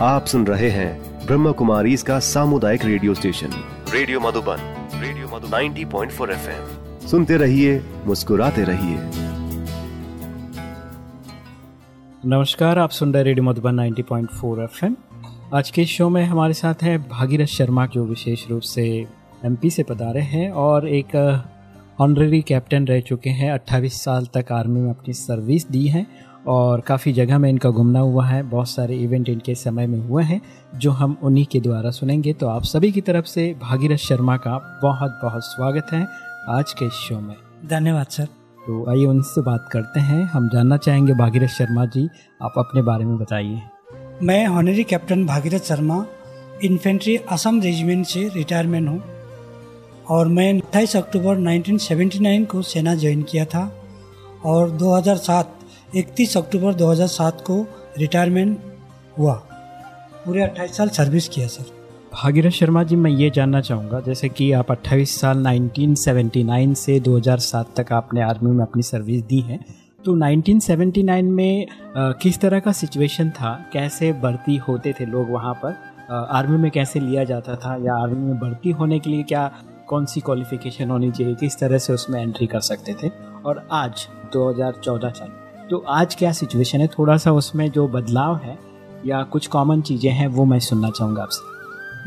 आप सुन रहे हैं ब्रह्म कुमारी इसका सामुदायिक radio station. Radio Madhuban radio Madhu 90.4 point सुनते रहिए मुस्कुराते रहिए। नमस्कार आप सुन रहे रेडियो मधुबन 90.4 एफएम। आज के शो में हमारे साथ है भागीरथ शर्मा जो विशेष रूप से एमपी से पधारे हैं और एक ऑनरेरी कैप्टन रह चुके हैं। 28 साल तक आर्मी में अपनी सर्विस दी है और काफ़ी जगह में इनका घूमना हुआ है। बहुत सारे इवेंट इनके समय में हुए हैं जो हम उन्हीं के द्वारा सुनेंगे। तो आप सभी की तरफ़ से भागीरथ शर्मा का बहुत बहुत स्वागत है आज के शो में। धन्यवाद सर। तो आइए उनसे बात करते हैं। हम जानना चाहेंगे भागीरथ शर्मा जी आप अपने बारे में बताइए। मैं honorary captain Bhagirath Sharma infantry Assam regiment से रिटायरमेंट हूँ और मैं 28 अक्टूबर 1979 को सेना ज्वाइन किया था और 2007 31 अक्टूबर 2007 को रिटायरमेंट हुआ। पूरे 28 साल सर्विस किया सर। भागीरथ शर्मा जी मैं ये जानना चाहूँगा जैसे कि आप 28 साल 1979 से 2007 तक आपने आर्मी में अपनी सर्विस दी है तो 1979 में आ, किस तरह का सिचुएशन था? कैसे भर्ती होते थे लोग वहाँ पर? आ, आर्मी में कैसे लिया जाता था या आर्मी में भर्ती होने के लिए क्या कौन सी क्वालिफिकेशन होनी चाहिए? किस तरह से उसमें एंट्री कर सकते थे? और आज 2014 चल तो आज क्या सिचुएशन है? थोड़ा सा उसमें जो बदलाव है या कुछ कॉमन चीज़ें हैं, वो मैं सुनना चाहूँगा आपसे।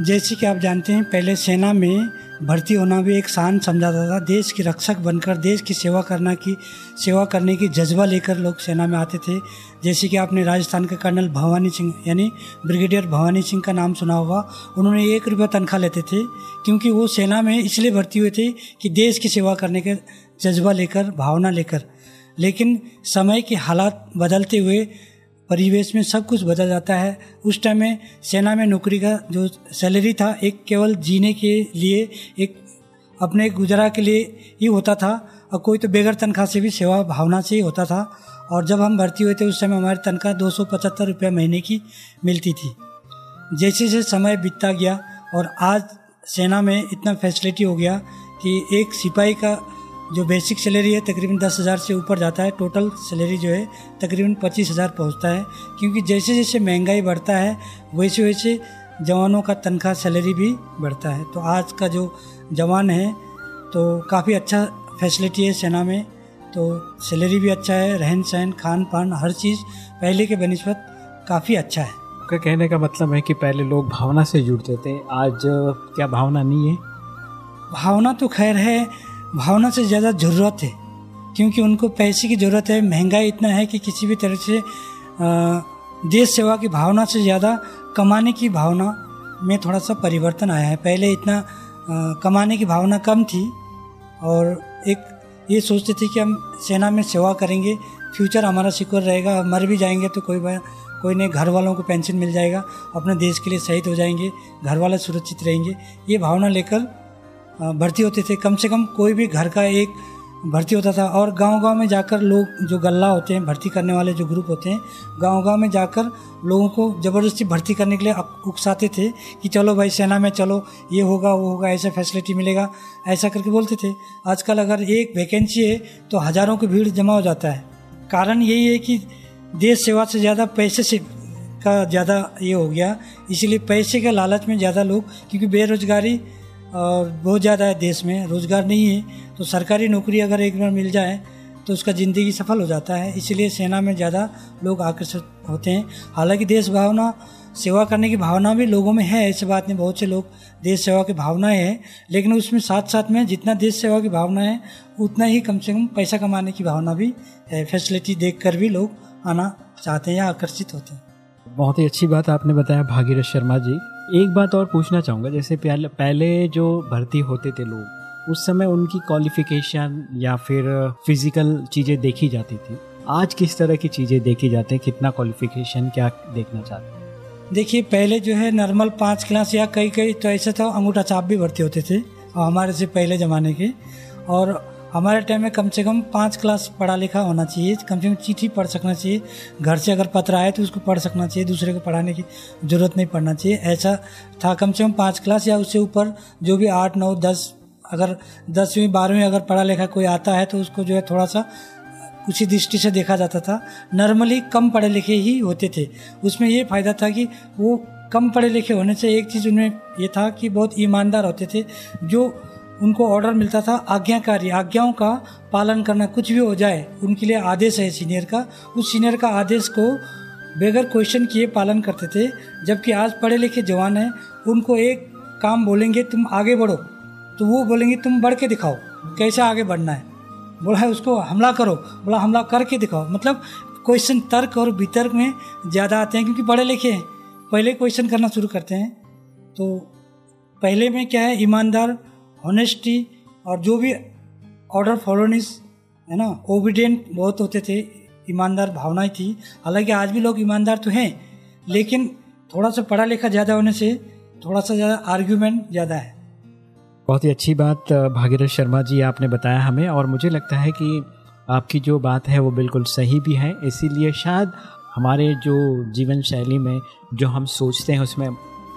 जैसे कि आप जानते हैं, पहले सेना में भर्ती होना भी एक शान समझा जाता था। देश की रक्षक बनकर, देश की सेवा करना की, सेवा करने की जज्बा लेकर लोग सेना में आते थे। जैसे कि आपने राजस्थान के कर्नल भवानी सिंह, यानी ब्रिगेडियर भवानी सिंह का नाम सुना होगा, उन्होंने एक रुपया तनख्वाह लेते थे, क्योंकि वो सेना में इसलिए भर्ती हुए थे कि देश की सेवा करने के जज्बा लेकर, भावना लेकर। लेकिन समय के हालात बदलते हुए परिवेश में सब कुछ बदल जाता है। उस टाइम में सेना में नौकरी का जो सैलरी था, एक केवल जीने के लिए, एक अपने गुजरा के लिए ही होता था और कोई तो बेगर तनख्वाह से भी सेवा भावना से ही होता था। और जब हम भर्ती हुए थे, उस समय हमारी तनख्वाह दो सौ पचहत्तर रुपये महीने की मिलती थी। जैसे जैसे समय बीतता गया और आज सेना में इतना फैसिलिटी हो गया कि एक सिपाही का जो बेसिक सैलरी है तकरीबन दस हज़ार से ऊपर जाता है। टोटल सैलरी जो है तकरीबन पच्चीस हज़ार पहुँचता है। क्योंकि जैसे जैसे महँगाई बढ़ता है वैसे वैसे जवानों का तनख्वाह सैलरी भी बढ़ता है। तो आज का जो जवान है तो काफ़ी अच्छा फैसिलिटी है सेना में। तो सैलरी भी अच्छा है रहन सहन खान पान हर चीज़ पहले के बनस्बत काफ़ी अच्छा है। आपका कहने का मतलब है कि पहले लोग भावना से जुड़ते थे आज क्या भावना नहीं है? भावना तो खैर है भावना से ज़्यादा ज़रूरत है, क्योंकि उनको पैसे की ज़रूरत है, महँगाई इतना है कि किसी भी तरह से देश सेवा की भावना से ज़्यादा कमाने की भावना में थोड़ा सा परिवर्तन आया है। पहले इतना कमाने की भावना कम थी और एक ये सोचते थे कि हम सेना में सेवा करेंगे, फ्यूचर हमारा सिक्योर रहेगा, मर भी जाएँगे तो कोई कोई नहीं घर वालों को पेंशन मिल जाएगा, अपने देश के लिए शहीद हो जाएँगे घर वाले सुरक्षित रहेंगे, ये भावना लेकर भर्ती होते थे। कम से कम कोई भी घर का एक भर्ती होता था और गांव-गांव में जाकर लोग जो गल्ला होते हैं, भर्ती करने वाले जो ग्रुप होते हैं, गांव-गांव में जाकर लोगों को ज़बरदस्ती भर्ती करने के लिए उकसाते थे कि चलो भाई सेना में चलो, ये होगा, वो होगा, ऐसा फैसिलिटी मिलेगा, ऐसा करके बोलते थे। आजकल अगर एक वैकेंसी है तो हज़ारों की भीड़ जमा हो जाता है। कारण यही है कि देश सेवा से ज़्यादा पैसे से का ज़्यादा ये हो गया, इसीलिए पैसे के लालच में ज़्यादा लोग, क्योंकि बेरोजगारी और बहुत ज़्यादा है देश में, रोज़गार नहीं है। तो सरकारी नौकरी अगर एक बार मिल जाए तो उसका ज़िंदगी सफल हो जाता है। इसीलिए सेना में ज़्यादा लोग आकर्षित होते हैं। हालाँकि देश भावना, सेवा करने की भावना भी लोगों में है, ऐसी बात नहीं। बहुत से लोग देश सेवा की भावनाएँ हैं, लेकिन उसमें साथ साथ में जितना देश सेवा की भावना है, उतना ही कम से कम पैसा कमाने की भावना भी है। फैसिलिटी देख कर भी लोग आना चाहते हैं या आकर्षित होते हैं। बहुत ही अच्छी बात आपने बताया, भागीरथ शर्मा जी। एक बात और पूछना चाहूँगा, जैसे पहले पहले जो भर्ती होते थे लोग, उस समय उनकी क्वालिफिकेशन या फिर फ़िज़िकल चीज़ें देखी जाती थी। आज किस तरह की चीज़ें देखी जाती हैं? कितना क्वालिफिकेशन क्या देखना चाहते हैं? देखिए, पहले जो है नॉर्मल पाँच क्लास या कई कई तो ऐसे था, अंगूठा छाप भी भर्ती होते थे हमारे से पहले ज़माने के। और हमारे टाइम में कम से कम पाँच क्लास पढ़ा लिखा होना चाहिए। कम से कम चिट्ठी पढ़ सकना चाहिए। घर से अगर पत्र आए तो उसको पढ़ सकना चाहिए। दूसरे को पढ़ाने की ज़रूरत नहीं पड़ना चाहिए। ऐसा था कम से कम पाँच क्लास या उससे ऊपर जो भी आठ, नौ, दस, अगर दसवीं, बारहवीं अगर पढ़ा लिखा कोई आता है तो उसको जो है थोड़ा सा उसी दृष्टि से देखा जाता था। नॉर्मली कम पढ़े लिखे ही होते थे। उसमें ये फ़ायदा था कि वो कम पढ़े लिखे होने से एक चीज़ उनमें ये था कि बहुत ईमानदार होते थे। जो उनको ऑर्डर मिलता था, आज्ञाकारी, आज्ञाओं का पालन करना कुछ भी हो जाए, उनके लिए आदेश है सीनियर का। उस सीनियर का आदेश को बगैर क्वेश्चन किए पालन करते थे, जबकि आज पढ़े लिखे जवान हैं, उनको एक काम बोलेंगे, तुम आगे बढ़ो। तो वो बोलेंगे, तुम बढ़ के दिखाओ, कैसे आगे बढ़ना है? बोला है उसको, हमला करो। बोला, हमला करके दिखाओ। मतलब क्वेश्चन तर्क और वितर्क में ज़्यादा आते हैं, क्योंकि पढ़े लिखे हैं। पहले क्वेश्चन करना शुरू करते हैं तो पहले में क्या है, ईमानदार ऑनेस्टी और जो भी ऑर्डर फॉलोनिस है ना ओबिडेंट बहुत होते थे, ईमानदार भावनाएँ थी। हालाँकि आज भी लोग ईमानदार तो हैं, लेकिन थोड़ा सा पढ़ा लिखा ज़्यादा होने से थोड़ा सा ज़्यादा आर्ग्यूमेंट ज़्यादा है। बहुत ही अच्छी बात, भागीरथ शर्मा जी, आपने बताया हमें, और मुझे लगता है कि आपकी जो बात है वो बिल्कुल सही भी है। इसीलिए शायद हमारे जो जीवन शैली में जो हम सोचते हैं उसमें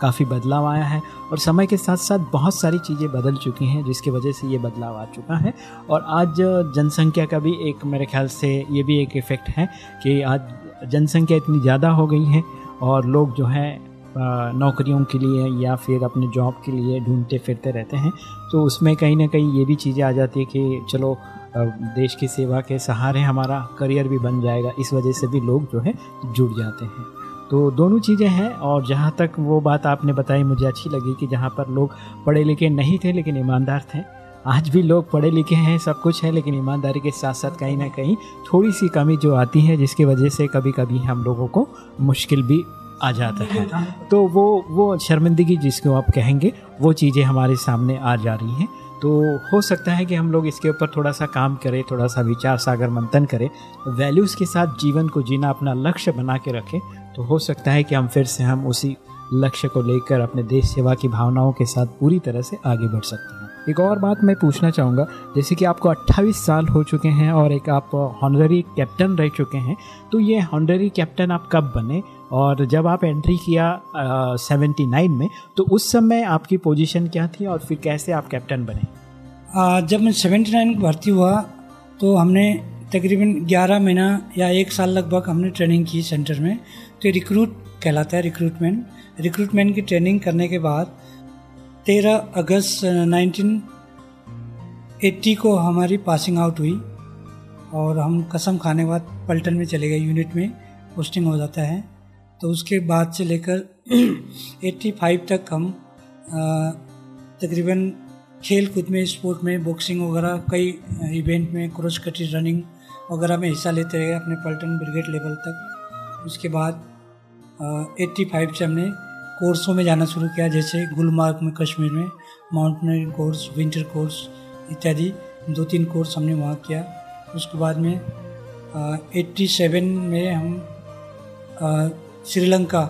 काफ़ी बदलाव आया है और समय के साथ साथ बहुत सारी चीज़ें बदल चुकी हैं, जिसकी वजह से ये बदलाव आ चुका है। और आज जनसंख्या का भी एक मेरे ख्याल से ये भी एक इफ़ेक्ट है कि आज जनसंख्या इतनी ज़्यादा हो गई है और लोग जो है नौकरियों के लिए या फिर अपने जॉब के लिए ढूंढते फिरते रहते हैं। तो उसमें कहीं ना कहीं ये भी चीज़ें आ जाती है कि चलो देश की सेवा के सहारे हमारा करियर भी बन जाएगा, इस वजह से भी लोग जो है जुड़ जाते हैं। तो दोनों चीज़ें हैं और जहाँ तक वो बात आपने बताई, मुझे अच्छी लगी कि जहाँ पर लोग पढ़े लिखे नहीं थे, लेकिन ईमानदार थे। आज भी लोग पढ़े लिखे हैं, सब कुछ है, लेकिन ईमानदारी के साथ साथ कहीं ना कहीं थोड़ी सी कमी जो आती है, जिसकी वजह से कभी कभी हम लोगों को मुश्किल भी आ जाता है। तो वो वो शर्मिंदगी जिसको आप कहेंगे, वो चीज़ें हमारे सामने आ जा रही हैं। तो हो सकता है कि हम लोग इसके ऊपर थोड़ा सा काम करें थोड़ा सा विचार सागर मंथन करें वैल्यूज़ के साथ जीवन को जीना अपना लक्ष्य बना के रखें तो हो सकता है कि हम फिर से हम उसी लक्ष्य को लेकर अपने देश सेवा की भावनाओं के साथ पूरी तरह से आगे बढ़ सकते हैं। एक और बात मैं पूछना चाहूँगा जैसे कि आपको 28 साल हो चुके हैं और एक आप हॉनरी कैप्टन रह चुके हैं तो ये हॉनरी कैप्टन आप कब बने? और जब आप एंट्री किया सेवेंटी नाइन में तो उस समय आपकी पोजीशन क्या थी और फिर कैसे आप कैप्टन बने? आ, जब मैं सेवेंटी नाइन भर्ती हुआ तो हमने तकरीबन ग्यारह महीना या एक साल लगभग हमने ट्रेनिंग की सेंटर में। तो रिक्रूट कहलाता है रिक्रूटमेंट रिक्रूटमेंट की ट्रेनिंग करने के बाद तेरह अगस्त नाइनटीन एट्टी को हमारी पासिंग आउट हुई और हम कसम खाने बाद पल्टन में चले गए यूनिट में पोस्टिंग हो जाता है। तो उसके बाद से लेकर 85 तक हम तकरीबन खेल कूद में स्पोर्ट में बॉक्सिंग वगैरह कई इवेंट में क्रॉस कट्री रनिंग वगैरह में हिस्सा लेते रहे अपने पल्टन ब्रिगेड लेवल तक। उसके बाद एट्टी फाइव से हमने कोर्सों में जाना शुरू किया, जैसे गुलमार्ग में कश्मीर में माउंटेनियरिंग कोर्स, विंटर कोर्स इत्यादि, दो तीन कोर्स हमने वहाँ किया। उसके बाद में एट्टी सेवन में हम श्रीलंका,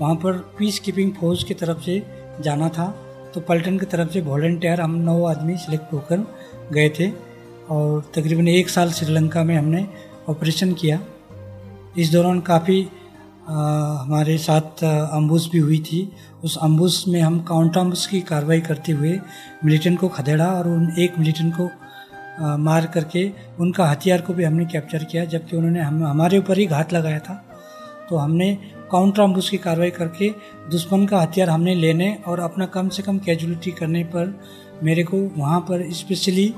वहाँ पर पीस कीपिंग फोर्स की तरफ़ से जाना था। तो पल्टन की तरफ़ से वॉल्टियर हम नौ आदमी सिलेक्ट होकर गए थे और तकरीबन एक साल श्रीलंका में हमने ऑपरेशन किया। इस दौरान काफ़ी हमारे साथ अम्बुस भी हुई थी। उस अम्बुस में हम काउंटर अम्बुस की कार्रवाई करते हुए मिलिटेंट को खदेड़ा और उन एक मिलिटेंट को आ, मार करके उनका हथियार को भी हमने कैप्चर किया जबकि उन्होंने हम हमारे ऊपर ही घात लगाया था। तो हमने काउंटर अम्बुस की कार्रवाई करके दुश्मन का हथियार हमने लेने और अपना कम से कम कैजुअलिटी करने पर मेरे को वहाँ पर स्पेशली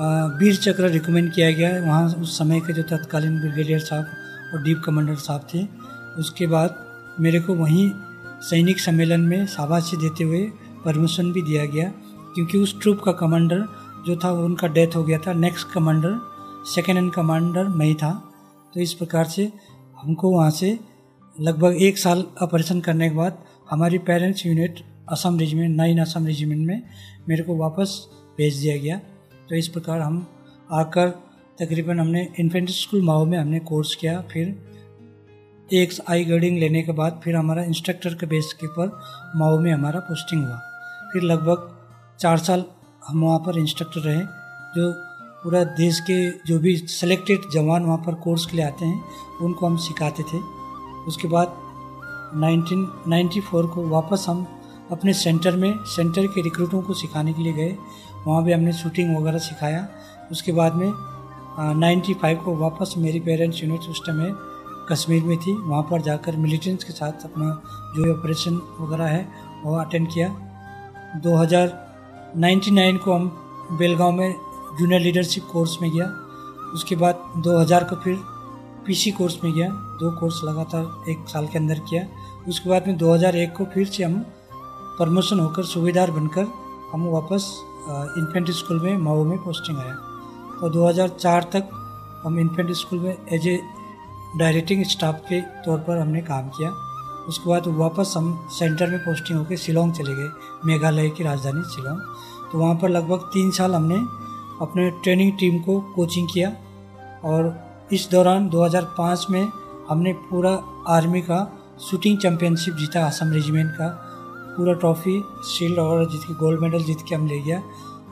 वीर चक्र रिकमेंड किया गया। वहाँ उस समय के जो तत्कालीन ब्रिगेडियर साहब और डीप कमांडर साहब थे उसके बाद मेरे को वहीं सैनिक सम्मेलन में शाबाशी देते हुए परमिशन भी दिया गया, क्योंकि उस ट्रूप का कमांडर जो था उनका डेथ हो गया था। Next commander, second hand commander मैं था। तो इस प्रकार से हमको वहाँ से लगभग एक साल ऑपरेशन करने के बाद हमारी parents unit Assam regiment, nine Assam regiment में मेरे को वापस भेज दिया गया। तो इस प्रकार हम आकर तकरीबन हमने इन्फेंट्री स्कूल माओ में हमने कोर्स किया। फिर एक आई गार्डिंग लेने के बाद फिर हमारा इंस्ट्रक्टर के बेस के ऊपर माओ में हमारा पोस्टिंग हुआ। फिर लगभग चार साल हम वहाँ पर इंस्ट्रक्टर रहे, जो पूरा देश के जो भी सेलेक्टेड जवान वहाँ पर कोर्स के लिए आते हैं, उनको हम सिखाते थे। उसके बाद 1994 को वापस हम अपने सेंटर में सेंटर के रिक्रूटों को सिखाने के लिए गए। वहाँ भी हमने शूटिंग वगैरह सिखाया। उसके बाद में नाइन्टी फाइव को वापस मेरी पेरेंट्स यूनिट उस टाइम में कश्मीर में थी। वहाँ पर जाकर मिलिटेंट्स के साथ अपना जो ऑपरेशन वगैरह है, वो अटेंड किया। 2099 को हम बेलगांव में जूनियर लीडरशिप कोर्स में गया। उसके बाद 2000 को फिर पीसी कोर्स में गया। दो कोर्स लगातार एक साल के अंदर किया। उसके बाद में 2001 को फिर से हम प्रमोशन होकर सूबेदार बनकर हम वापस इन्फेंट्री स्कूल में माओ में पोस्टिंग आया। तो 2004 तक हम इन्फेंट्री स्कूल में एज ए डायरेक्टिंग स्टाफ के तौर पर हमने काम किया। उसके बाद वापस हम सेंटर में पोस्टिंग होकर शिलोंग चले गए, मेघालय की राजधानी शिलोंग। तो वहाँ पर लगभग तीन साल हमने अपने ट्रेनिंग टीम को कोचिंग किया और इस दौरान 2005 में हमने पूरा आर्मी का शूटिंग चैम्पियनशिप जीता असम रेजिमेंट का। पूरा ट्रॉफी, शील्ड और जीत के, गोल्ड मेडल जीत के हम ले गया।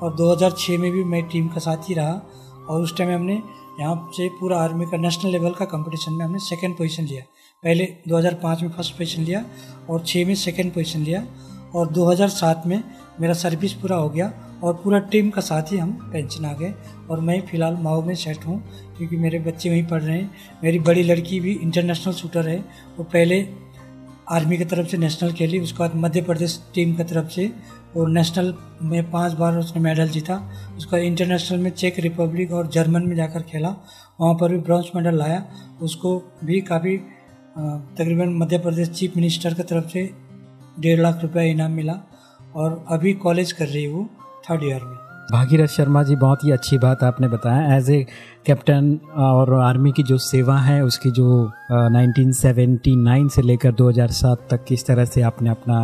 और 2006 में भी मैं टीम का साथ ही रहा और उस टाइम हमने यहाँ से पूरा आर्मी का नेशनल लेवल का कंपटीशन में हमने सेकेंड पोजीशन लिया। पहले 2005 में फ़र्स्ट पोजीशन लिया और छः में सेकेंड पोजीशन लिया और 2007 में मेरा सर्विस पूरा हो गया और पूरा टीम का साथ ही हम पेंशन आ गए और मैं फ़िलहाल माओ में सेट हूँ क्योंकि मेरे बच्चे वहीं पढ़ रहे हैं। मेरी बड़ी लड़की भी इंटरनेशनल शूटर है। वो पहले आर्मी की तरफ़ से नेशनल खेली, उसके बाद मध्य प्रदेश टीम की तरफ़ से और नेशनल में पाँच बार उसने मेडल जीता। उसका इंटरनेशनल में चेक रिपब्लिक और जर्मन में जाकर खेला। वहाँ पर भी ब्रॉन्ज मेडल लाया। उसको भी काफ़ी तकरीबन मध्य प्रदेश चीफ मिनिस्टर की तरफ़ से डेढ़ लाख रुपया इनाम मिला और अभी कॉलेज कर रही वो थर्ड ईयर में। भागीरथ शर्मा जी बहुत ही अच्छी बात आपने बताया। एज ए कैप्टन और आर्मी की जो सेवा है उसकी जो uh, 1979 से लेकर 2007 तक किस तरह से आपने अपना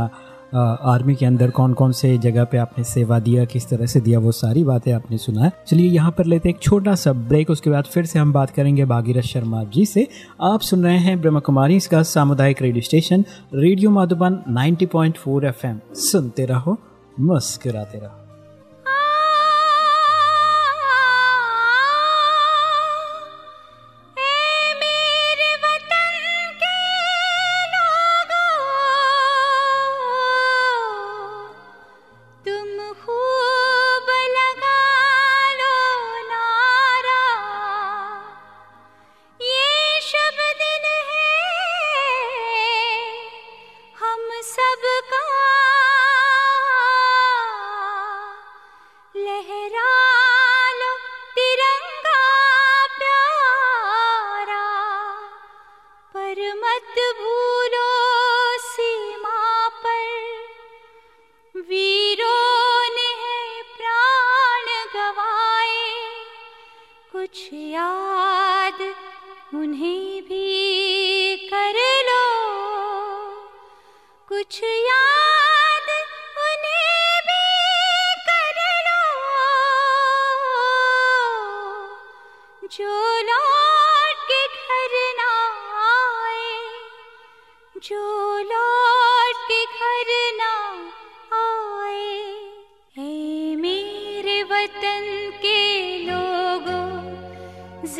आर्मी के अंदर कौन कौन से जगह पे आपने सेवा दिया, किस तरह से दिया, वो सारी बातें आपने सुना है। चलिए यहाँ पर लेते हैं एक छोटा सा ब्रेक, उसके बाद फिर से हम बात करेंगे भागीरथ शर्मा जी से। आप सुन रहे हैं ब्रह्म कुमारी, इसका सामुदायिक radio station, radio Madhuban 90.4 FM. सुनते रहो, मुस्कुराते रहो।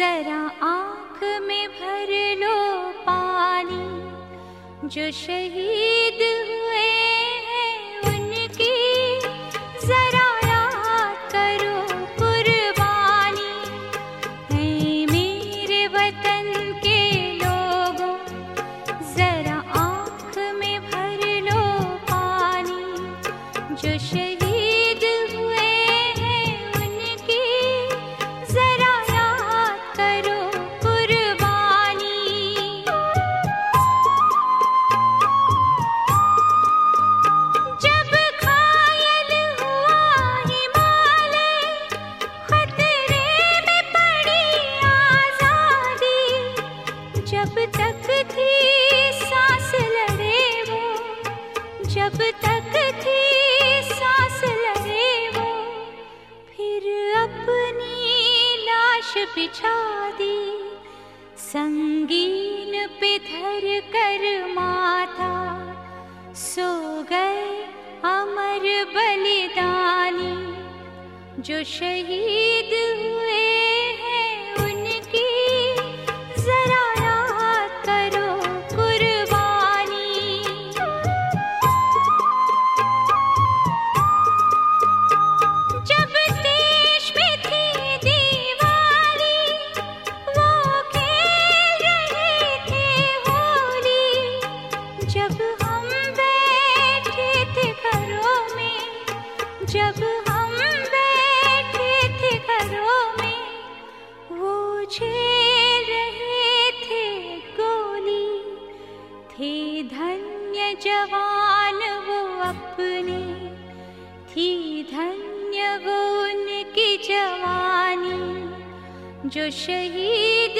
जरा आँख में भर लो पानी जो शहीद हुए कर माता सो गए अमर बलिदानी जो शहीद हुए जो शहीद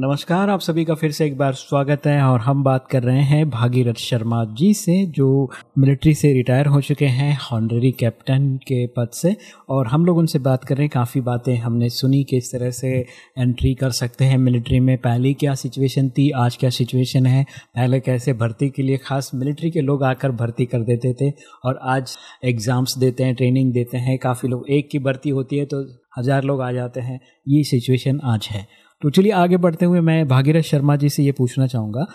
नमस्कार, आप सभी का फिर से एक बार स्वागत है और हम बात कर रहे हैं भागीरथ शर्मा जी से, जो मिलिट्री से रिटायर हो चुके हैं हॉनररी कैप्टन के पद से। और हम लोग उनसे बात कर रहे हैं, काफ़ी बातें हमने सुनी, किस तरह से एंट्री कर सकते हैं मिलिट्री में, पहले क्या सिचुएशन थी, आज क्या सिचुएशन है, पहले कैसे भर्ती के लिए खास मिलिट्री के लोग आकर भर्ती कर देते थे, और आज एग्ज़ाम्स देते हैं ट्रेनिंग देते हैं, काफ़ी लोग एक की भर्ती होती है तो हज़ार लोग आ जाते हैं, ये सिचुएशन आज है। तो चलिए आगे बढ़ते हुए मैं भागीरथ शर्मा जी से ये पूछना चाहूँगा।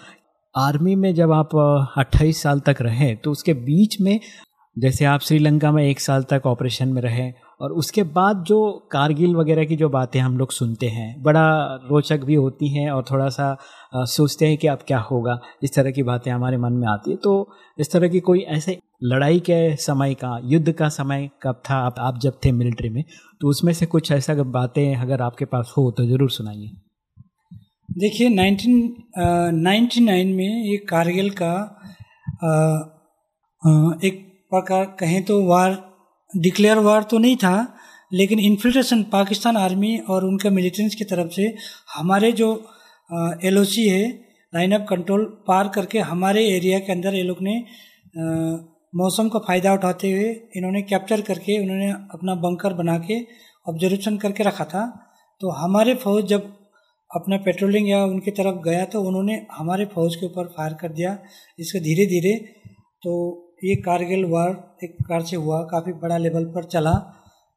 आर्मी में जब आप अट्ठाईस साल तक रहें तो उसके बीच में, जैसे आप श्रीलंका में एक साल तक ऑपरेशन में रहे और उसके बाद जो कारगिल वगैरह की जो बातें हम लोग सुनते हैं बड़ा रोचक भी होती हैं और थोड़ा सा सोचते हैं कि अब क्या होगा इस तरह की बातें हमारे मन में आती है। तो इस तरह की कोई ऐसे लड़ाई के समय का युद्ध का समय कब था आप, आप जब थे मिलिट्री में तो उसमें से कुछ ऐसा बातें अगर आपके पास हो तो ज़रूर सुनाइए। देखिए 1999 में ये कारगिल का आ, आ, एक प्रकार कहें तो वार डिक्लेयर वार तो नहीं था, लेकिन इन्फिल्ट्रेशन पाकिस्तान आर्मी और उनके मिलिटेंट्स की तरफ़ से हमारे जो एलओसी है लाइन ऑफ़ कंट्रोल पार करके हमारे एरिया के अंदर ये लोग ने मौसम का फ़ायदा उठाते हुए इन्होंने कैप्चर करके उन्होंने अपना बंकर बना के ऑब्जर्वेशन करके रखा था। तो हमारे फौज जब अपना पेट्रोलिंग या उनकी तरफ़ गया तो उन्होंने हमारे फौज के ऊपर फायर कर दिया, इसके धीरे धीरे तो ये कारगिल वार एक प्रकार से हुआ, काफ़ी बड़ा लेवल पर चला।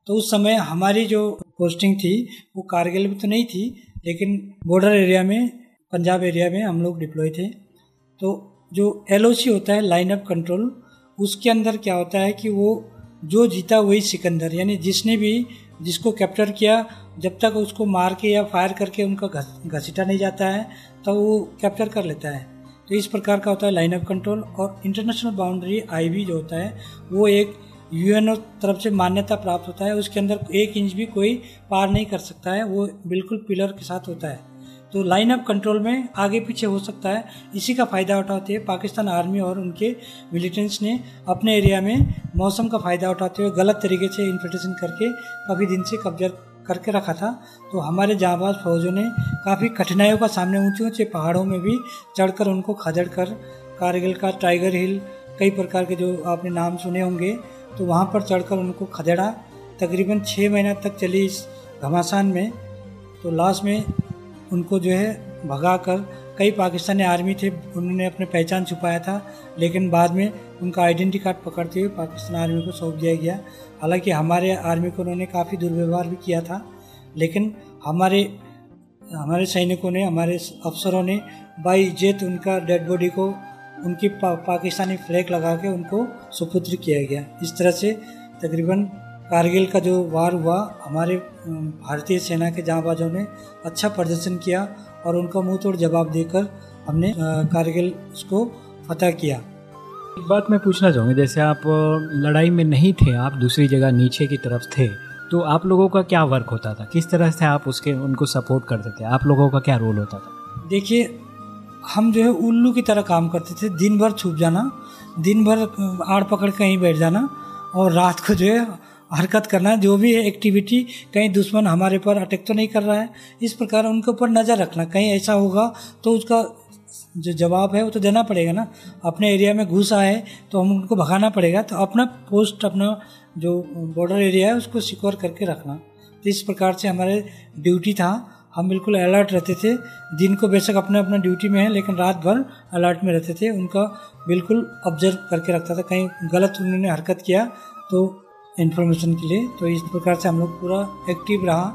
तो उस समय हमारी जो पोस्टिंग थी, वो कारगिल में तो नहीं थी, लेकिन बॉर्डर एरिया में, पंजाब एरिया में हम लोग डिप्लॉय थे। तो जो एलओसी होता है, लाइन ऑफ़ कंट्रोल, उसके अंदर क्या होता है कि वो जो जीता वही सिकंदर, यानी जिसने भी जिसको कैप्चर किया, जब तक उसको मार के या फायर करके उनका घसीटा नहीं जाता है तो वो कैप्चर कर लेता है। तो इस प्रकार का होता है लाइन ऑफ़ कंट्रोल और इंटरनेशनल बाउंड्री आईबी जो होता है, वो एक यूएनओ तरफ़ से मान्यता प्राप्त होता है, उसके अंदर एक इंच भी कोई पार नहीं कर सकता है, वो बिल्कुल पिलर के साथ होता है। तो लाइन ऑफ़ कंट्रोल में आगे पीछे हो सकता है, इसी का फ़ायदा उठाते हुए पाकिस्तान आर्मी और उनके मिलिटेंट्स ने अपने एरिया में मौसम का फ़ायदा उठाते हुए गलत तरीके से इन्फिल्ट्रेशन करके काफ़ी दिन से कब्जा करके रखा था। तो हमारे जाबाज फौजों ने काफ़ी कठिनाइयों का सामने ऊँचे ऊँचे पहाड़ों में भी चढ़कर उनको खदड़ कर कारगिल का टाइगर हिल, कई प्रकार के जो आपने नाम सुने होंगे तो वहाँ पर चढ़कर उनको खदेड़ा। तकरीबन छः महीना तक चली इस घमासान में। तो लास्ट में उनको जो है भगा कर कई पाकिस्तानी आर्मी थे उन्होंने अपने पहचान छुपाया था लेकिन बाद में उनका आइडेंटिटी कार्ड पकड़ते हुए पाकिस्तान आर्मी को सौंप दिया गया। हालाँकि हमारे आर्मी को उन्होंने काफ़ी दुर्व्यवहार भी किया था लेकिन हमारे हमारे सैनिकों ने हमारे अफसरों ने बाई इज़्ज़त उनका डेड बॉडी को उनकी पा, पाकिस्तानी फ्लैग लगा के उनको सुपुत्र किया गया। इस तरह से तकरीबन कारगिल का जो वार हुआ हमारे भारतीय सेना के जाँबाजों ने अच्छा प्रदर्शन किया और उनका मुँह तोड़ जवाब देकर हमने कारगिल उसको फतह किया। एक बात मैं पूछना चाहूँगी जैसे आप लड़ाई में नहीं थे आप दूसरी जगह नीचे की तरफ़ थे तो आप लोगों का क्या वर्क होता था? किस तरह से आप उसके उनको सपोर्ट करते थे? आप लोगों का क्या रोल होता था? देखिए हम जो है उल्लू की तरह काम करते थे दिन भर छुप जाना दिन भर आड़ पकड़ कहीं बैठ जाना और रात को जो है हरकत करना है, जो भी एक्टिविटी कहीं दुश्मन हमारे पर अटैक तो नहीं कर रहा है। इस प्रकार उनके ऊपर नज़र रखना, कहीं ऐसा होगा तो उसका जो जवाब है वो तो देना पड़ेगा ना। अपने एरिया में घुस आए तो हम उनको भगाना पड़ेगा तो अपना पोस्ट अपना जो बॉर्डर एरिया है उसको सिक्योर करके रखना। तो इस प्रकार से हमारे ड्यूटी था। हम बिल्कुल अलर्ट रहते थे। दिन को बेशक अपने अपना ड्यूटी में है, लेकिन रात भर अलर्ट में रहते थे। उनका बिल्कुल ऑब्ज़र्व करके रखता था। कहीं गलत उन्होंने हरकत किया तो इन्फॉर्मेशन के लिए। तो इस प्रकार से हम लोग पूरा एक्टिव रहा।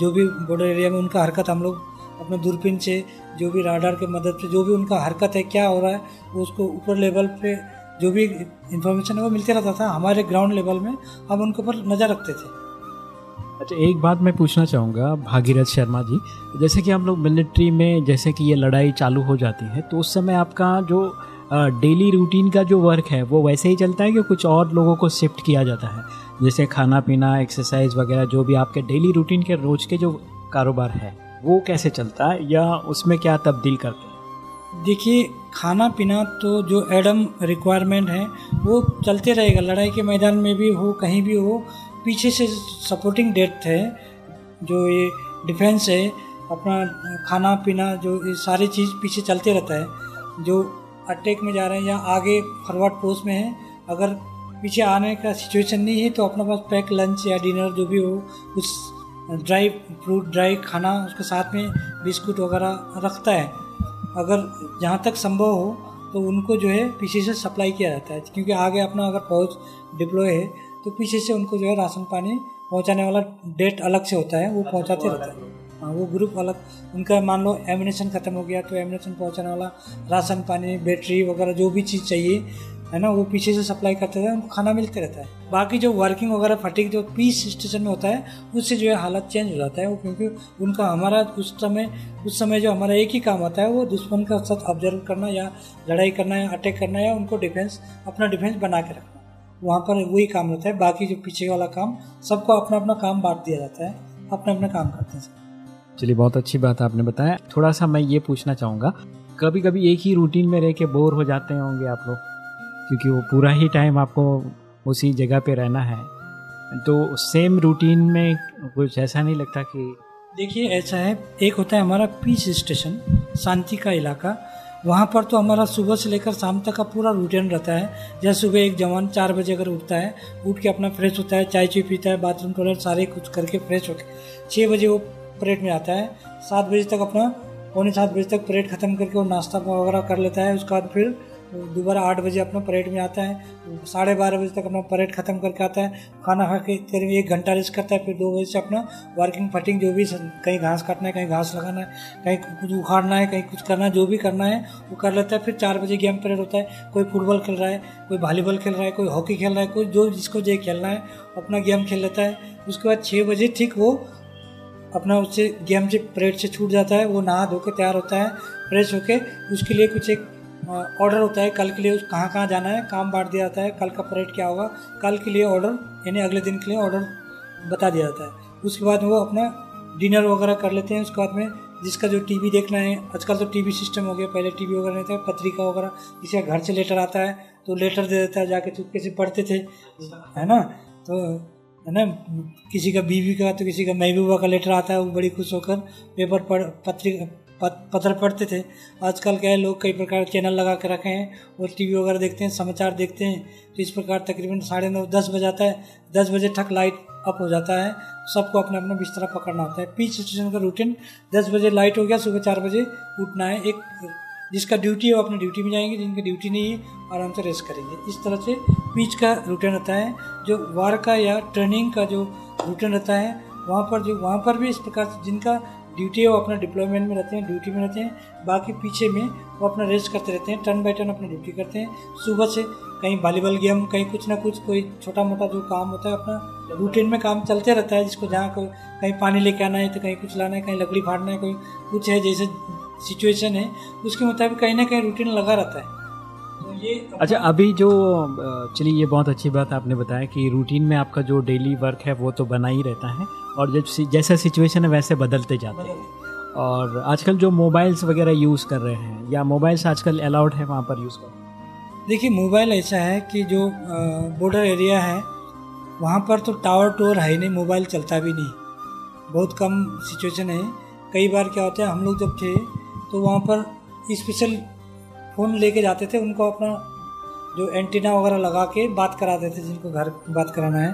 जो भी बॉर्डर एरिया में उनका हरकत हम लोग अपने दूरबीन से, जो भी राडार के मदद से, जो भी उनका हरकत है, क्या हो रहा है, वो उसको ऊपर लेवल पे जो भी इंफॉर्मेशन है वो मिलते रहता था। हमारे ग्राउंड लेवल में हम उनके ऊपर नज़र रखते थे। अच्छा एक बात मैं पूछना चाहूँगा, भागीरथ शर्मा जी। जैसे कि हम लोग मिलिट्री में, जैसे कि ये लड़ाई चालू हो जाती है तो उस समय आपका जो डेली रूटीन का जो वर्क है, वो वैसे ही चलता है कि कुछ और लोगों को शिफ्ट किया जाता है? जैसे खाना पीना एक्सरसाइज वगैरह, जो भी आपके डेली रूटीन के रोज के जो कारोबार है, वो कैसे चलता है या उसमें क्या तब्दील करते हैं? देखिए, खाना पीना तो जो एडम रिक्वायरमेंट है, वो चलते रहेगा। लड़ाई के मैदान में भी हो, कहीं भी हो, पीछे से सपोर्टिंग डेट है, जो ये डिफेंस है, अपना खाना पीना, जो ये सारी चीज़ पीछे चलते रहता है, जो अटैक में जा रहे हैं या आगे फॉरवर्ड पोस्ट में है। अगर पीछे आने का सिचुएशन नहीं है तो अपने पास पैक लंच या डिनर जो भी हो कुछ ड्राई फ्रूट ड्राई खाना उसके साथ में बिस्कुट वगैरह रखता है। अगर जहाँ तक संभव हो तो उनको जो है पीछे से सप्लाई किया जाता है। क्योंकि आगे अपना अगर फौज डिप्लॉय है तो पीछे से उनको जो है राशन पानी पहुँचाने वाला डेट अलग से होता है, वो पहुँचाते रहता हाँ। वो ग्रुप अलग उनका मान लो एमिनेशन ख़त्म हो गया तो एमिनेशन पहुँचाने वाला, राशन पानी बैटरी वगैरह जो भी चीज़ चाहिए, है ना, वो पीछे से सप्लाई करते हैं उनको खाना मिलते रहता है। बाकी जो वर्किंग वगैरह फटिक जो पीस स्टेशन में होता है, उससे जो है हालत चेंज हो जाता है, वो क्योंकि उनका हमारा उस समय उस समय जो हमारा एक ही काम होता है, वो दुश्मन का साथ ऑब्ज़र्व करना या लड़ाई करना या अटैक करना या उनको डिफेंस अपना डिफेंस बना के रखना। वहाँ पर वही काम रहता है, बाकी जो पीछे वाला काम, सबको अपना अपना काम बांट दिया जाता है अपना अपना काम करते हैं चलिए, बहुत अच्छी बात आपने बताया। थोड़ा सा मैं ये पूछना चाहूँगा कभी कभी एक ही रूटीन में रह के बोर हो जाते होंगे आप लोग? क्योंकि वो पूरा ही टाइम आपको उसी जगह पे रहना है। तो सेम रूटीन में कुछ ऐसा नहीं लगता कि देखिए, ऐसा है। एक होता है हमारा पीस स्टेशन शांति का इलाका। वहाँ पर तो हमारा सुबह से लेकर शाम तक का पूरा रूटीन रहता है। जैसे सुबह एक जवान चार बजे अगर उठता है, उठ के अपना फ्रेश होता है चाय चाय पीता है बाथरूम टॉयलेट सारे कुछ करके फ्रेश होकर छः बजे वो परेड में आता है। सात बजे तक अपना, पौने सात बजे तक परेड ख़त्म करके वो नाश्ता वगैरह कर लेता है। उसके बाद फिर दोबारा आठ बजे अपना परेड में आता है। साढ़े बारह बजे तक अपना परेड खत्म करके आता है। खाना खा के करीब एक घंटा रेस्ट करता है। फिर दो बजे से अपना वर्किंग फटिंग जो भी कहीं घास काटना है, कहीं घास लगाना है, कहीं कुछ उखाड़ना है, कहीं कुछ करना है, जो भी करना है, वो कर लेता है। फिर चार बजे गेम परेड होता है। कोई फुटबॉल खेल रहा है, कोई वॉलीबॉल खेल रहा है, कोई हॉकी खेल रहा है, कोई जो जिसको जो खेलना है, अपना गेम खेल लेता है। उसके बाद छः बजे ठीक वो अपना उससे गेम से परेड से छूट जाता है, वो नहा धो के तैयार होता है, फ्रेश होके उसके लिए कुछ एक ऑर्डर होता है, कल के लिए उस कहाँ कहाँ जाना है, काम बांट दिया जाता है, कल का परेड क्या होगा, कल के लिए ऑर्डर यानी अगले दिन के लिए ऑर्डर बता दिया जाता है। उसके बाद वो अपना डिनर वगैरह कर लेते हैं, उसके बाद में जिसका जो टीवी देखना है, आजकल तो टीवी सिस्टम हो गया, पहले टीवी वगैरह नहीं था, पत्रिका वगैरह जिसका घर से लेटर आता है तो लेटर दे देता है, जाके चुपके से पढ़ते थे, है ना? तो है ना? किसी का बीवी का तो किसी का महबूबा का लेटर आता है, वो बड़ी खुश होकर पेपर पढ़, पत्रिका पत्र पढ़ते थे। आजकल क्या है, लोग कई प्रकार के चैनल लगा के रखे हैं, वो टीवी वगैरह देखते हैं, समाचार देखते हैं तो इस प्रकार तकरीबन साढ़े नौ, दस बजे आता है, दस बजे ठक लाइट अप हो जाता है, सबको अपना अपना बिस्तरा पकड़ना होता है। पीच स्टेशन का रूटीन दस बजे लाइट हो गया, सुबह चार बजे उठना है, एक जिसका ड्यूटी है वो अपनी ड्यूटी में जाएँगे, जिनकी ड्यूटी नहीं है, आराम से रेस्ट करेंगे। इस तरह से पीच का रूटीन रहता है। जो वार का या ट्रेनिंग का जो रूटीन रहता है, वहाँ पर जो, वहाँ पर भी इस प्रकार से जिनका ड्यूटी है वो अपना डिप्लॉयमेंट में रहते हैं ड्यूटी में रहते हैं। बाकी पीछे में वो अपना रेस्ट करते रहते हैं टर्न बाई टर्न अपनी ड्यूटी करते हैं। सुबह से कहीं वॉलीबॉल गेम कहीं कुछ ना कुछ, कोई छोटा मोटा जो काम होता है, अपना रूटीन में काम चलते रहता है, जिसको जहाँ कहीं पानी लेके आना है तो कहीं कुछ लाना है, कहीं लकड़ी फाड़ना है, कोई कुछ है, जैसे सिचुएशन है उसके मुताबिक कहीं ना कहीं रूटीन लगा रहता है। तो ये अच्छा अभी जो चलिए ये बहुत अच्छी बात आपने बताया कि रूटीन में आपका जो डेली वर्क है वो तो बना ही रहता है और जब जैसा सिचुएशन है वैसे बदलते जाते हैं। और आजकल जो मोबाइल्स वगैरह यूज़ कर रहे हैं या मोबाइल्स आजकल अलाउड है वहाँ पर यूज़ कर देखिए मोबाइल ऐसा है कि जो बॉर्डर एरिया है वहाँ पर तो टावर टोर है ही नहीं मोबाइल चलता भी नहीं। बहुत कम सिचुएशन है। कई बार क्या होता है हम लोग जब थे तो वहाँ पर स्पेशल फ़ोन लेके जाते थे, उनको अपना जो एंटीना वगैरह लगा के बात कराते थे, जिनको घर बात कराना है।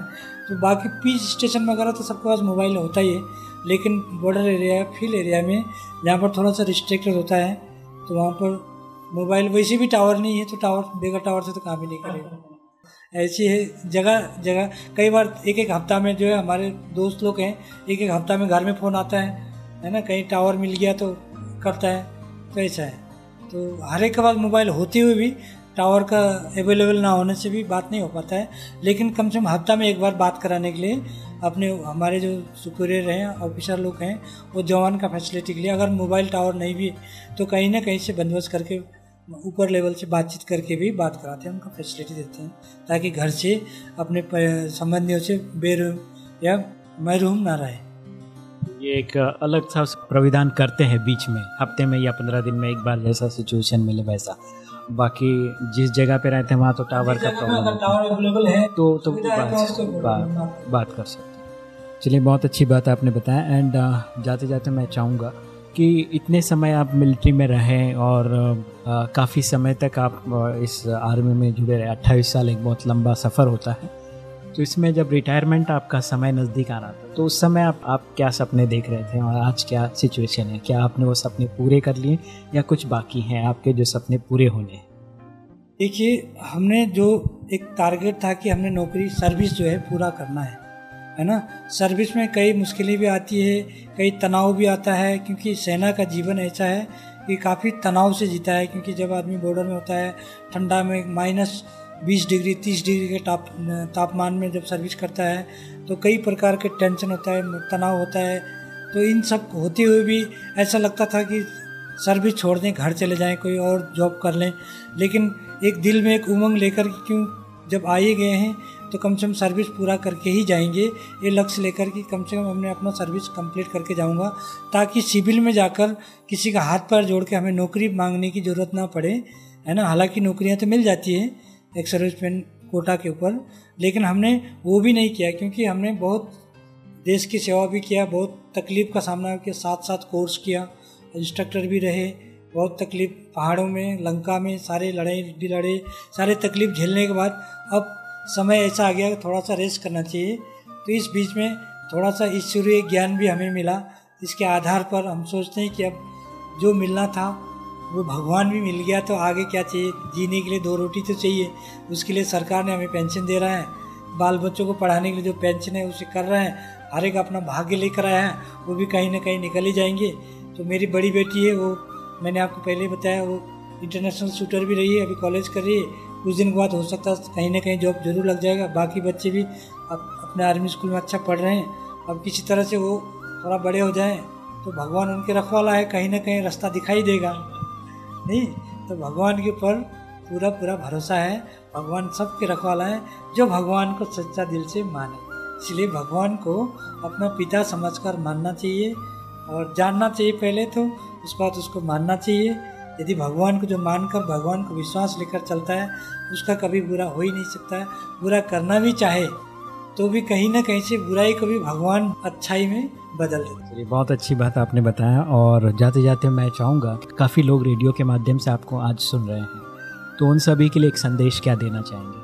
तो बाकी पीस स्टेशन वगैरह तो सबके पास मोबाइल होता ही है, लेकिन बॉर्डर एरिया फ़ील्ड एरिया में जहाँ पर थोड़ा सा रिस्ट्रिक्टेड होता है तो वहाँ पर मोबाइल वैसे भी टावर नहीं है तो टावर बेगर टावर से तो काम ही नहीं करेगा ऐसी है जगह जगह। कई बार एक एक हफ़्ता में जो है, हमारे दोस्त लोग हैं एक एक हफ़्ता में घर में फ़ोन आता है है ना? कहीं टावर मिल गया तो करता है तो ऐसा है। तो हर एक के पास मोबाइल होते हुए भी टावर का अवेलेबल ना होने से भी बात नहीं हो पाता है। लेकिन कम से कम हफ़्ता में एक बार बात कराने के लिए अपने हमारे जो सुपीरियर हैं ऑफिसर लोग हैं, वो जवान का फैसिलिटी के लिए अगर मोबाइल टावर नहीं भी तो कहीं ना कहीं से बंदोबस्त करके, ऊपर लेवल से बातचीत करके भी बात कराते हैं, उनका फैसिलिटी देते हैं। ताकि घर से अपने संबंधियों से बेरूम या महरूम ना रहे। ये एक अलग सा प्रविधान करते हैं बीच में। हफ़्ते में या पंद्रह दिन में एक बार जैसा सिचुएशन मिले वैसा। बाकी जिस जगह पे रहते हैं वहाँ तो टावर का प्रॉब्लम है। अवेलेबल है तो तो बात, तो बात, बात। कर सकते चलिए बहुत अच्छी बात आपने बताया। एंड जाते जाते मैं चाहूँगा कि इतने समय आप मिलिट्री में रहें और काफ़ी समय तक आप इस आर्मी में जुड़े रहे। अट्ठाईस साल एक बहुत लंबा सफ़र होता है। तो इसमें जब रिटायरमेंट आपका समय नज़दीक आ रहा था तो उस समय आप आप क्या सपने देख रहे थे और आज क्या सिचुएशन है? क्या आपने वो सपने पूरे कर लिए या कुछ बाकी हैं आपके जो सपने पूरे होने हैं? देखिए, हमने जो एक टारगेट था कि हमने नौकरी सर्विस जो है पूरा करना है है ना? सर्विस में कई मुश्किलें भी आती है, कई तनाव भी आता है, क्योंकि सेना का जीवन ऐसा है कि काफ़ी तनाव से जीता है, क्योंकि जब आदमी बॉर्डर में होता है, ठंडा में माइनस बीस डिग्री, तीस डिग्री के ताप तापमान में जब सर्विस करता है तो कई प्रकार के टेंशन होता है, तनाव होता है। तो इन सब होते हुए भी ऐसा लगता था कि सर्विस छोड़ दें, घर चले जाएँ, कोई और जॉब कर लें। लेकिन एक दिल में एक उमंग लेकर क्यों, जब आए गए हैं तो कम से कम सर्विस पूरा करके ही जाएँगे। ये लक्ष्य लेकर कि कम से कम हमने अपना सर्विस कंप्लीट करके जाऊँगा, ताकि सिविल में जाकर किसी का हाथ पैर जोड़ के हमें नौकरी मांगने की ज़रूरत ना पड़े, है ना? हालाँकि नौकरियाँ तो मिल जाती है एक सर्विसमैन कोटा के ऊपर। लेकिन हमने वो भी नहीं किया क्योंकि हमने बहुत देश की सेवा भी किया, बहुत तकलीफ़ का सामना किया साथ साथ कोर्स किया। इंस्ट्रक्टर भी रहे, बहुत तकलीफ़ पहाड़ों में, लंका में, सारे लड़ाई भी लड़े, सारे तकलीफ़ झेलने के बाद अब समय ऐसा आ गया कि थोड़ा सा रेस्ट करना चाहिए। तो इस बीच में थोड़ा सा ईश्वरीय ज्ञान भी हमें मिला। इसके आधार पर हम सोचते हैं कि अब जो मिलना था वो भगवान भी मिल गया तो आगे क्या चाहिए? जीने के लिए दो रोटी तो चाहिए। उसके लिए सरकार ने हमें पेंशन दे रहा है। बाल बच्चों को पढ़ाने के लिए जो पेंशन है, उसे कर रहे हैं। हर एक अपना भाग्य लेकर आया है। वो भी कहीं ना कहीं निकल ही जाएँगे। तो मेरी बड़ी बेटी है, वो मैंने आपको पहले बताया, वो इंटरनेशनल शूटर भी रही है, अभी कॉलेज कर रही है। कुछ दिन के बाद हो सकता है कहीं ना कहीं जॉब ज़रूर लग जाएगा। बाकी बच्चे भी अब अपने आर्मी स्कूल में अच्छा पढ़ रहे हैं। अब किसी तरह से वो थोड़ा बड़े हो जाएँ तो भगवान उनके रखवाला है। कहीं ना कहीं रास्ता दिखाई देगा। नहीं तो भगवान के ऊपर पूरा पूरा भरोसा है। भगवान सबके रखवाला है, जो भगवान को सच्चा दिल से माने। इसलिए भगवान को अपना पिता समझकर मानना चाहिए और जानना चाहिए पहले तो उसके बाद उसको मानना चाहिए। यदि भगवान को जो मानकर, भगवान को विश्वास लेकर चलता है, उसका कभी बुरा हो ही नहीं सकता है। बुरा करना भी चाहे तो भी कहीं ना कहीं से बुराई को भी भगवान अच्छाई में बदल देते चलिए बहुत अच्छी बात आपने बताया और जाते जाते मैं चाहूँगा काफ़ी लोग रेडियो के माध्यम से आपको आज सुन रहे हैं। तो उन सभी के लिए एक संदेश क्या देना चाहेंगे?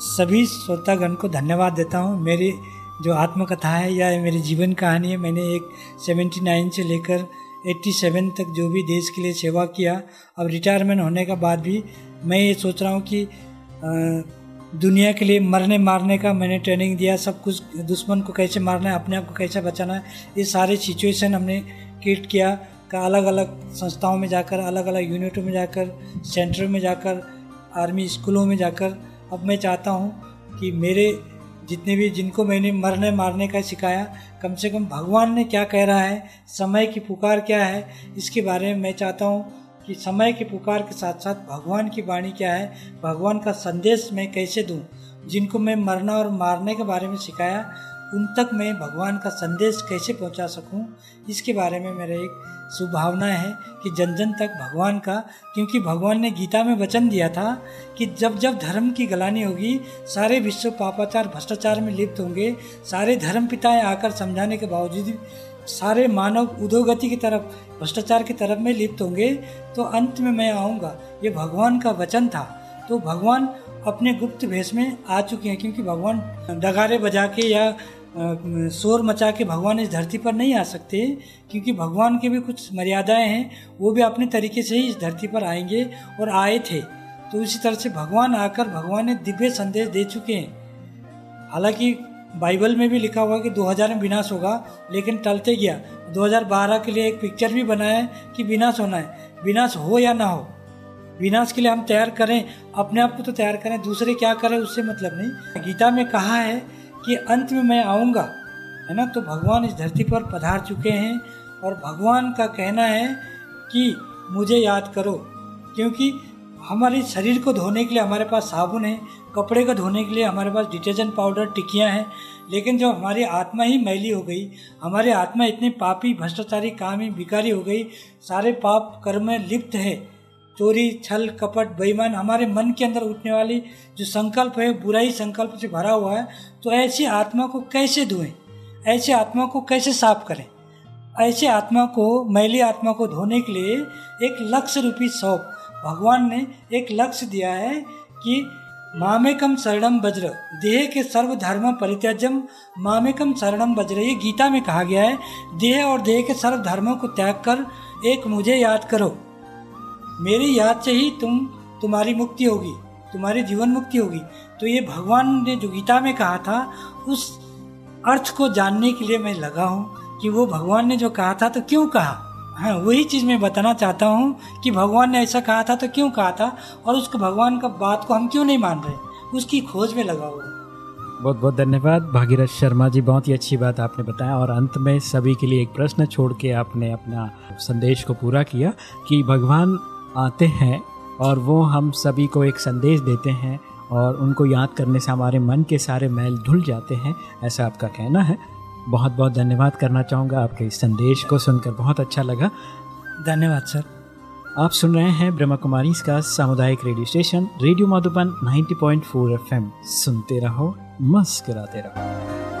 सभी श्रोतागण को धन्यवाद देता हूँ। मेरी जो आत्मकथा है या मेरी जीवन कहानी है मैंने एक 79 से लेकर 87 तक जो भी देश के लिए सेवा किया अब रिटायरमेंट होने के बाद भी मैं ये सोच रहा हूँ कि दुनिया के लिए मरने मारने का मैंने ट्रेनिंग दिया, सब कुछ दुश्मन को कैसे मारना है, अपने आप को कैसे बचाना है, ये सारे सिचुएशन हमने क्रिएट किया, का अलग अलग संस्थाओं में जाकर अलग अलग यूनिटों में जाकर सेंटर में जाकर आर्मी स्कूलों में जाकर, अब मैं चाहता हूँ कि मेरे जितने भी, जिनको मैंने मरने मारने का सिखाया, कम से कम भगवान ने क्या कह रहा है, समय की पुकार क्या है, इसके बारे में मैं चाहता हूँ कि समय के पुकार के साथ साथ भगवान की वाणी क्या है, भगवान का संदेश मैं कैसे दूँ, जिनको मैं मरना और मारने के बारे में सिखाया, उन तक मैं भगवान का संदेश कैसे पहुँचा सकूँ? इसके बारे में मेरा एक सुभावना है कि जन जन तक भगवान का, क्योंकि भगवान ने गीता में वचन दिया था कि जब जब धर्म की गलानी होगी, सारे विश्व पापाचार, भ्रष्टाचार में लिप्त होंगे, सारे धर्म पिताएँ आकर समझाने के बावजूद सारे मानव उदोगति की तरफ़, भ्रष्टाचार की तरफ़ में लिप्त होंगे तो अंत में मैं आऊँगा। ये भगवान का वचन था। तो भगवान अपने गुप्त भेष में आ चुके हैं, क्योंकि भगवान डगारे बजा के या शोर मचा के भगवान इस धरती पर नहीं आ सकते, क्योंकि भगवान के भी कुछ मर्यादाएँ हैं, वो भी अपने तरीके से ही इस धरती पर आएँगे और आए थे। तो इसी तरह से भगवान आकर भगवान ने दिव्य संदेश दे चुके हैं। हालाँकि बाइबल में भी लिखा हुआ कि 2000 में विनाश होगा, लेकिन टलते गया। 2012 के लिए एक पिक्चर भी बनाया है कि विनाश होना है। विनाश हो या ना हो? विनाश के लिए हम तैयार करें, अपने आप को तो तैयार करें, दूसरे क्या करें, उससे मतलब नहीं। गीता में कहा है कि अंत में मैं आऊँगा, है ना? तो भगवान इस धरती पर पधार चुके हैं, और भगवान का कहना है कि मुझे याद करो, क्योंकि हमारे शरीर को धोने के लिए हमारे पास साबुन है कपड़े को धोने के लिए हमारे पास डिटर्जेंट पाउडर, टिकियाँ हैं। लेकिन जब हमारी आत्मा ही मैली हो गई, हमारी आत्मा इतनी पापी, भ्रष्टाचारी, कामी भिकारी हो गई, सारे पाप कर्म में लिप्त है। चोरी, छल, कपट, बेईमान हमारे मन के अंदर उठने वाली जो संकल्प है, बुराई संकल्प से भरा हुआ है तो ऐसी आत्मा को कैसे धोएँ? ऐसी आत्मा को कैसे साफ़ करें? ऐसे आत्मा को, मैली आत्मा को धोने के लिए एक लक्ष्य रूपी सौंप भगवान ने एक लक्ष्य दिया है कि मामेकम शरणम वज्र। देह के सर्व धर्म परित्यजम मामेकम शरणम वज्र। ये गीता में कहा गया है, देह और देह के सर्व धर्मों को त्याग कर एक मुझे याद करो। मेरी याद से ही तुम, तुम्हारी मुक्ति होगी, तुम्हारी जीवन मुक्ति होगी। तो ये भगवान ने जो गीता में कहा था, उस अर्थ को जानने के लिए मैं लगा हूँ कि वो भगवान ने जो कहा था तो क्यों कहा? हाँ वही चीज़ मैं बताना चाहता हूँ कि भगवान ने ऐसा कहा था तो क्यों कहा था? और उसको भगवान का बात को हम क्यों नहीं मान रहे? उसकी खोज में लगा हुआ बहुत बहुत धन्यवाद। भागीरथ शर्मा जी, बहुत ही अच्छी बात आपने बताया और अंत में सभी के लिए एक प्रश्न छोड़ के आपने अपना संदेश को पूरा किया कि भगवान आते हैं और वो हम सभी को एक संदेश देते हैं और उनको याद करने से हमारे मन के सारे मैल धुल जाते हैं, ऐसा आपका कहना है। बहुत बहुत धन्यवाद करना चाहूँगा। आपके इस संदेश को सुनकर बहुत अच्छा लगा। धन्यवाद, सर। आप सुन रहे हैं ब्रह्मा कुमारी का सामुदायिक radio station, radio Madhuban 90.4 FM. सुनते रहो, मस्कराते रहो।